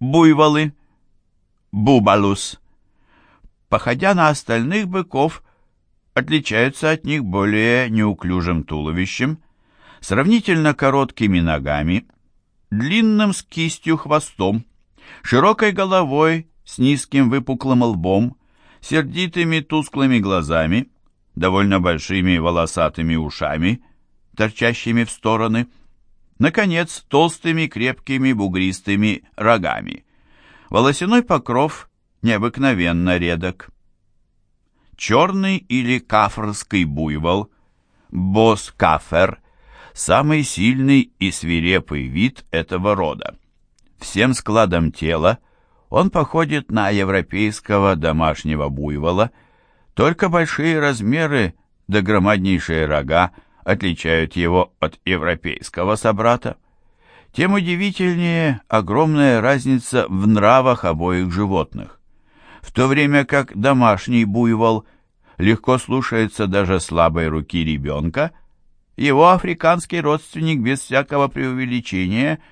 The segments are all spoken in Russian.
буйволы, бубалус. Походя на остальных быков, отличаются от них более неуклюжим туловищем, сравнительно короткими ногами, длинным с кистью хвостом, широкой головой с низким выпуклым лбом, сердитыми тусклыми глазами, довольно большими волосатыми ушами, торчащими в стороны, наконец, толстыми, крепкими, бугристыми рогами. Волосяной покров необыкновенно редок. Черный или кафрский буйвол, босс-кафер, самый сильный и свирепый вид этого рода. Всем складом тела он походит на европейского домашнего буйвола, только большие размеры да громаднейшие рога отличают его от европейского собрата. Тем удивительнее огромная разница в нравах обоих животных. В то время как домашний буйвол легко слушается даже слабой руки ребенка, его африканский родственник без всякого преувеличения –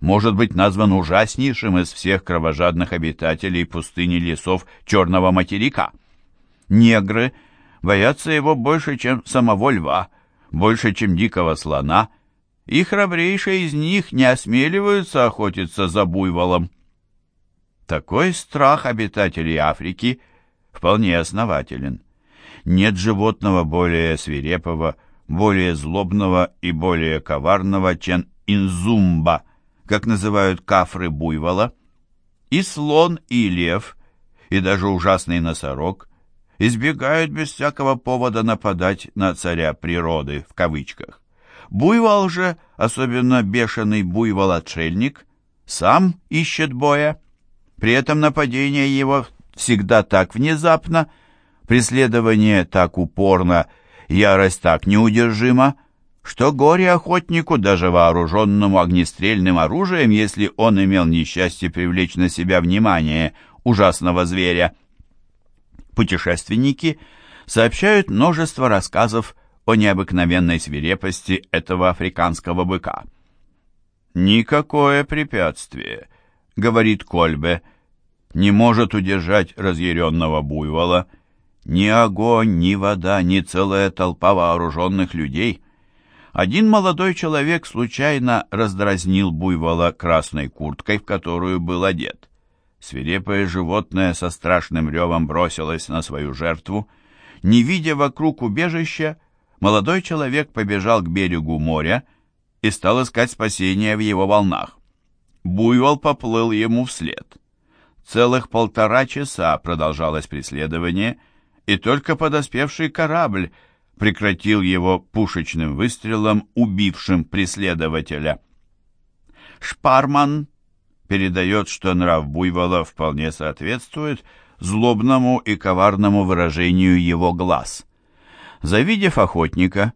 может быть назван ужаснейшим из всех кровожадных обитателей пустыни лесов Черного материка. Негры боятся его больше, чем самого льва, больше, чем дикого слона, и храбрейшие из них не осмеливаются охотиться за буйволом. Такой страх обитателей Африки вполне основателен. Нет животного более свирепого, более злобного и более коварного, чем инзумба – как называют кафры буйвола, и слон, и лев, и даже ужасный носорог избегают без всякого повода нападать на царя природы, в кавычках. Буйвол же, особенно бешеный буйвол-отшельник, сам ищет боя. При этом нападение его всегда так внезапно, преследование так упорно, ярость так неудержима, что горе охотнику, даже вооруженному огнестрельным оружием, если он имел несчастье привлечь на себя внимание ужасного зверя. Путешественники сообщают множество рассказов о необыкновенной свирепости этого африканского быка. «Никакое препятствие», — говорит Кольбе, — «не может удержать разъяренного буйвола. Ни огонь, ни вода, ни целая толпа вооруженных людей» Один молодой человек случайно раздразнил буйвола красной курткой, в которую был одет. Свирепое животное со страшным ревом бросилось на свою жертву. Не видя вокруг убежища, молодой человек побежал к берегу моря и стал искать спасения в его волнах. Буйвол поплыл ему вслед. Целых полтора часа продолжалось преследование, и только подоспевший корабль прекратил его пушечным выстрелом, убившим преследователя. Шпарман передает, что нрав буйвола вполне соответствует злобному и коварному выражению его глаз. Завидев охотника,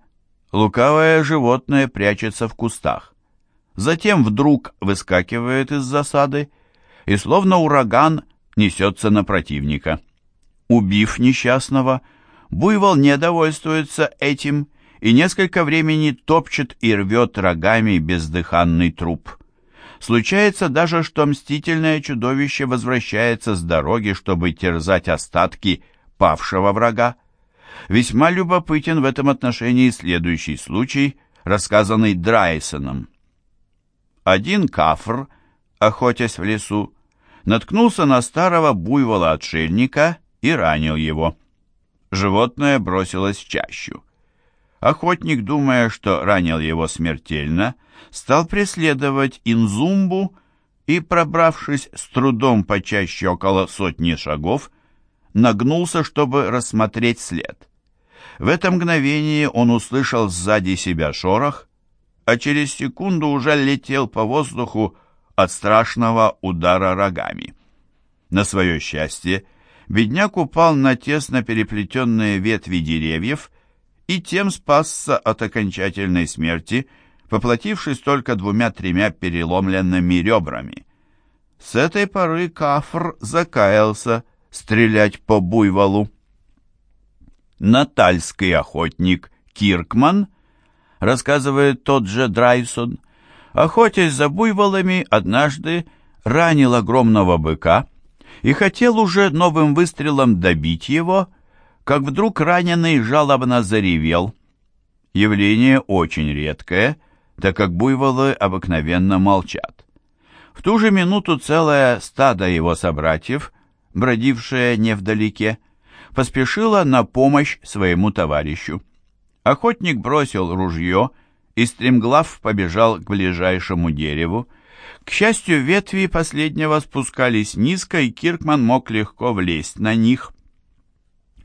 лукавое животное прячется в кустах. Затем вдруг выскакивает из засады и, словно ураган, несется на противника. Убив несчастного, Буйвол не довольствуется этим и несколько времени топчет и рвет рогами бездыханный труп. Случается даже, что мстительное чудовище возвращается с дороги, чтобы терзать остатки павшего врага. Весьма любопытен в этом отношении следующий случай, рассказанный Драйсоном. Один кафр, охотясь в лесу, наткнулся на старого буйвола-отшельника и ранил его животное бросилось в чащу. Охотник, думая, что ранил его смертельно, стал преследовать Инзумбу и, пробравшись с трудом по чаще около сотни шагов, нагнулся, чтобы рассмотреть след. В это мгновение он услышал сзади себя шорох, а через секунду уже летел по воздуху от страшного удара рогами. На свое счастье, бедняк упал на тесно переплетенные ветви деревьев и тем спасся от окончательной смерти, поплатившись только двумя-тремя переломленными ребрами. С этой поры Кафр закаялся стрелять по буйволу. Натальский охотник Киркман, рассказывает тот же Драйсон, охотясь за буйволами, однажды ранил огромного быка и хотел уже новым выстрелом добить его, как вдруг раненый жалобно заревел. Явление очень редкое, так как буйволы обыкновенно молчат. В ту же минуту целое стадо его собратьев, бродившее невдалеке, поспешило на помощь своему товарищу. Охотник бросил ружье и стремглав побежал к ближайшему дереву. К счастью, ветви последнего спускались низко, и Киркман мог легко влезть на них.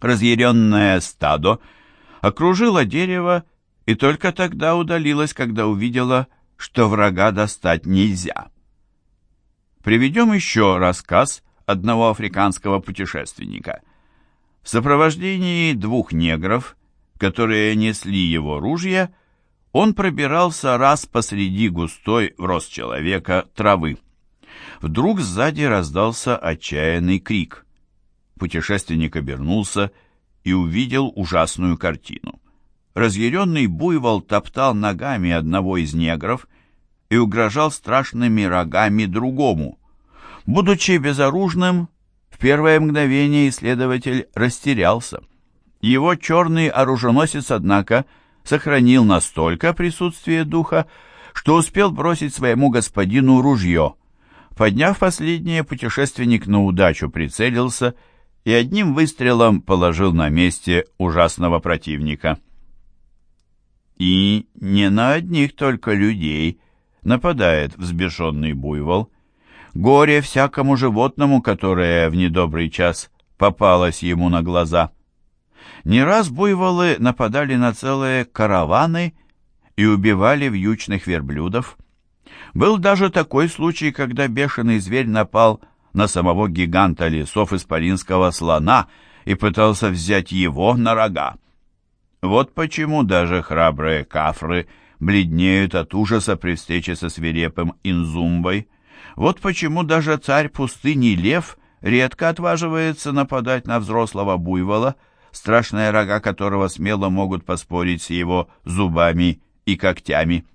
Разъяренное стадо окружило дерево и только тогда удалилось, когда увидела, что врага достать нельзя. Приведем еще рассказ одного африканского путешественника. В сопровождении двух негров, которые несли его ружья, он пробирался раз посреди густой в рост человека травы. Вдруг сзади раздался отчаянный крик. Путешественник обернулся и увидел ужасную картину. Разъяренный буйвол топтал ногами одного из негров и угрожал страшными рогами другому. Будучи безоружным, в первое мгновение исследователь растерялся. Его черный оруженосец, однако, сохранил настолько присутствие духа, что успел бросить своему господину ружье. Подняв последнее, путешественник на удачу прицелился и одним выстрелом положил на месте ужасного противника. И не на одних только людей нападает взбешенный буйвол. Горе всякому животному, которое в недобрый час попалось ему на глаза. Не раз буйволы нападали на целые караваны и убивали вьючных верблюдов. Был даже такой случай, когда бешеный зверь напал на самого гиганта лесов исполинского слона и пытался взять его на рога. Вот почему даже храбрые кафры бледнеют от ужаса при встрече со свирепым инзумбой. Вот почему даже царь пустыни лев редко отваживается нападать на взрослого буйвола, страшные рога которого смело могут поспорить с его зубами и когтями.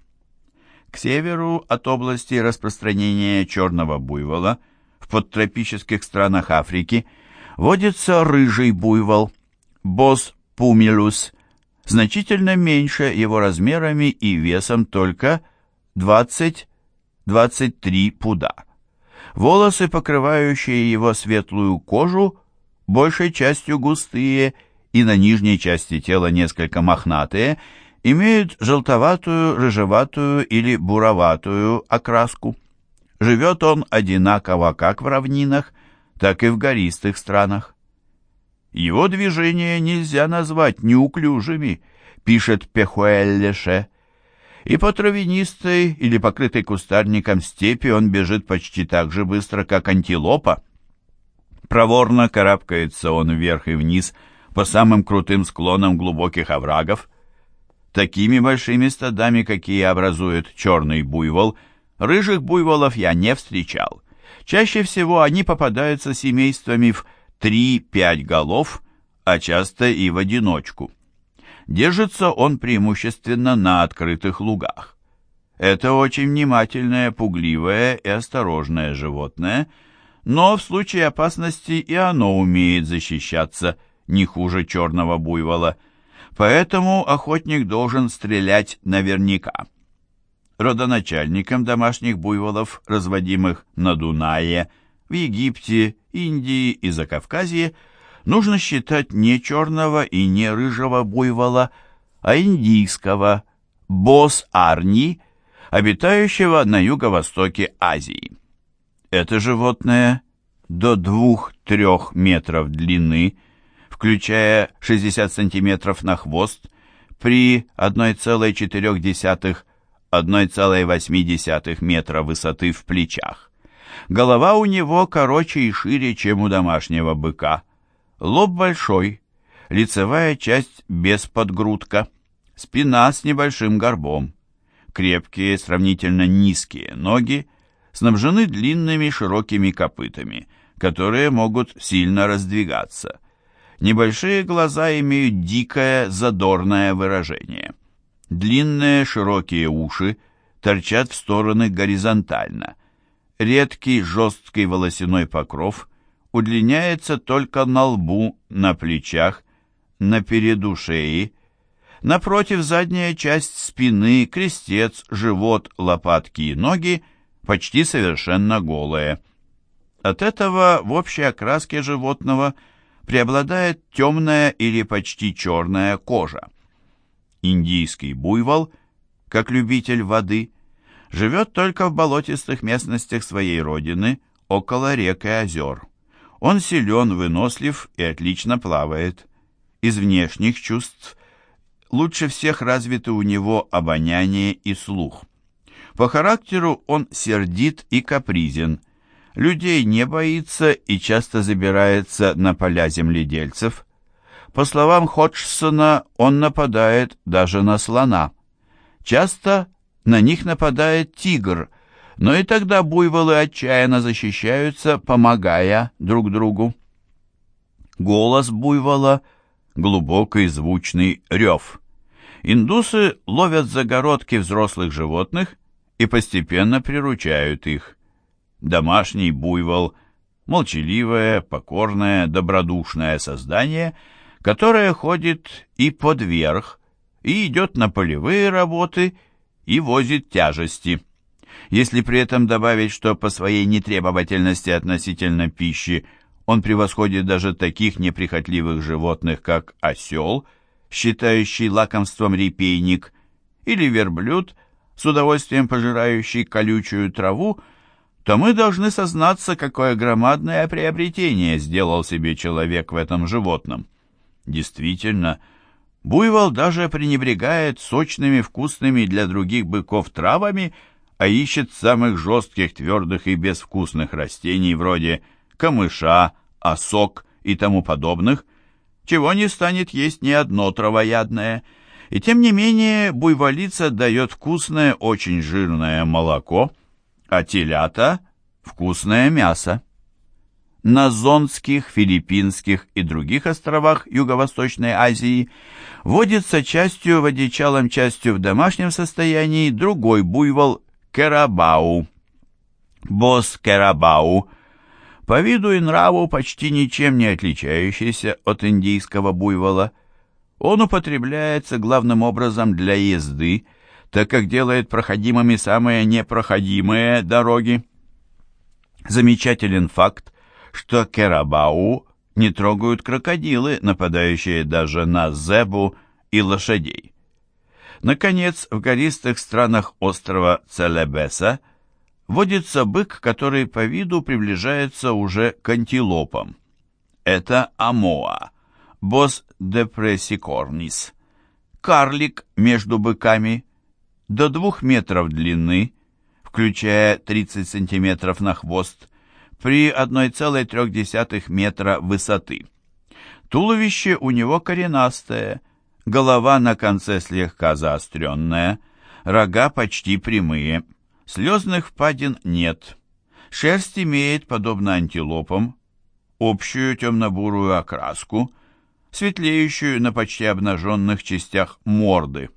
К северу от области распространения черного буйвола в подтропических странах Африки водится рыжий буйвол, бос пумилус, значительно меньше его размерами и весом только 20-23 пуда. Волосы, покрывающие его светлую кожу, большей частью густые и на нижней части тела несколько мохнатые, имеют желтоватую, рыжеватую или буроватую окраску. Живет он одинаково как в равнинах, так и в гористых странах. Его движения нельзя назвать неуклюжими, пишет Пехуэллеше. И по травянистой или покрытой кустарником степи он бежит почти так же быстро, как антилопа. Проворно карабкается он вверх и вниз по самым крутым склонам глубоких оврагов. Такими большими стадами, какие образует черный буйвол, рыжих буйволов я не встречал. Чаще всего они попадаются семействами в 3-5 голов, а часто и в одиночку. Держится он преимущественно на открытых лугах. Это очень внимательное, пугливое и осторожное животное, но в случае опасности и оно умеет защищаться – не хуже черного буйвола, поэтому охотник должен стрелять наверняка. Родоначальником домашних буйволов, разводимых на Дунае, в Египте, Индии и Закавказье, нужно считать не черного и не рыжего буйвола, а индийского, бос-арни, обитающего на юго-востоке Азии. Это животное до 2-3 метров длины – включая 60 см на хвост, при 1,4-1,8 метра высоты в плечах. Голова у него короче и шире, чем у домашнего быка. Лоб большой, лицевая часть без подгрудка, спина с небольшим горбом. Крепкие, сравнительно низкие ноги снабжены длинными широкими копытами, которые могут сильно раздвигаться – Небольшие глаза имеют дикое, задорное выражение. Длинные широкие уши торчат в стороны горизонтально. Редкий жесткий волосяной покров удлиняется только на лбу, на плечах, на переду шеи. Напротив, задняя часть спины, крестец, живот, лопатки и ноги почти совершенно голые. От этого в общей окраске животного преобладает темная или почти черная кожа. Индийский буйвол, как любитель воды, живет только в болотистых местностях своей родины, около рек и озер. Он силен, вынослив и отлично плавает. Из внешних чувств лучше всех развиты у него обоняние и слух. По характеру он сердит и капризен, людей не боится и часто забирается на поля земледельцев. По словам Ходжсона, он нападает даже на слона. Часто на них нападает тигр, но и тогда буйволы отчаянно защищаются, помогая друг другу. Голос буйвола — глубокий звучный рев. Индусы ловят загородки взрослых животных и постепенно приручают их. Домашний буйвол — молчаливое, покорное, добродушное создание, которое ходит и под верх, и идет на полевые работы, и возит тяжести. Если при этом добавить, что по своей нетребовательности относительно пищи он превосходит даже таких неприхотливых животных, как осел, считающий лакомством репейник, или верблюд — с удовольствием пожирающий колючую траву, то мы должны сознаться, какое громадное приобретение сделал себе человек в этом животном. Действительно, буйвол даже пренебрегает сочными, вкусными для других быков травами, а ищет самых жестких, твердых и безвкусных растений вроде камыша, осок и тому подобных, чего не станет есть ни одно травоядное – и тем не менее буйволица дает вкусное, очень жирное молоко, а телята – вкусное мясо. На Зонских, Филиппинских и других островах Юго-Восточной Азии водится частью в одичалом, частью в домашнем состоянии другой буйвол – керабау. Босс керабау – по виду и нраву почти ничем не отличающийся от индийского буйвола – он употребляется главным образом для езды, так как делает проходимыми самые непроходимые дороги. Замечателен факт, что Керабау не трогают крокодилы, нападающие даже на зебу и лошадей. Наконец, в гористых странах острова Целебеса водится бык, который по виду приближается уже к антилопам. Это Амоа босс депрессикорнис, карлик между быками, до двух метров длины, включая 30 сантиметров на хвост, при 1,3 метра высоты. Туловище у него коренастое, голова на конце слегка заостренная, рога почти прямые, слезных впадин нет. Шерсть имеет, подобно антилопам, общую темно-бурую окраску, светлеющую на почти обнаженных частях морды.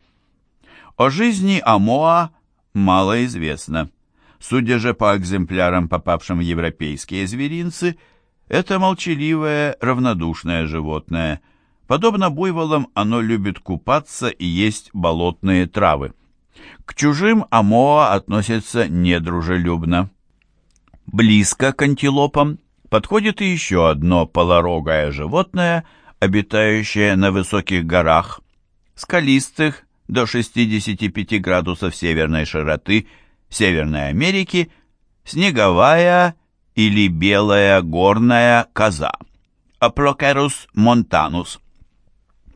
О жизни Амоа мало известно. Судя же по экземплярам, попавшим в европейские зверинцы, это молчаливое, равнодушное животное. Подобно буйволам, оно любит купаться и есть болотные травы. К чужим Амоа относится недружелюбно. Близко к антилопам подходит и еще одно полорогое животное – обитающая на высоких горах, скалистых до 65 градусов северной широты Северной Америки, снеговая или белая горная коза, Апрокерус монтанус.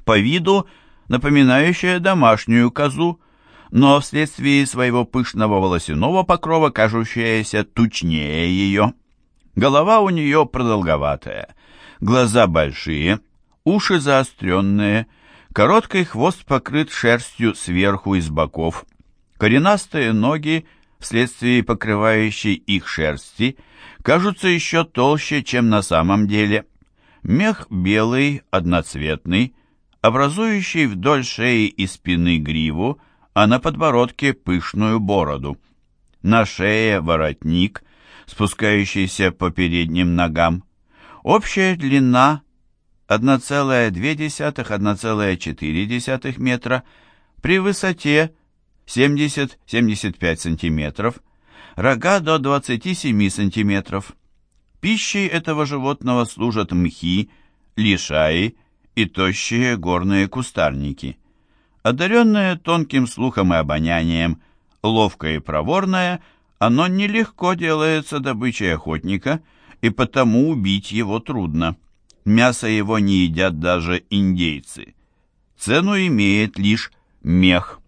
По виду напоминающая домашнюю козу, но вследствие своего пышного волосяного покрова кажущаяся тучнее ее. Голова у нее продолговатая, глаза большие, уши заостренные, короткий хвост покрыт шерстью сверху и с боков, коренастые ноги, вследствие покрывающей их шерсти, кажутся еще толще, чем на самом деле. Мех белый, одноцветный, образующий вдоль шеи и спины гриву, а на подбородке пышную бороду. На шее воротник, спускающийся по передним ногам. Общая длина 1,2-1,4 метра при высоте 70-75 см, рога до 27 см. Пищей этого животного служат мхи, лишаи и тощие горные кустарники. Одаренное тонким слухом и обонянием, ловкое и проворное, оно нелегко делается добычей охотника, и потому убить его трудно. Мясо его не едят даже индейцы. Цену имеет лишь мех.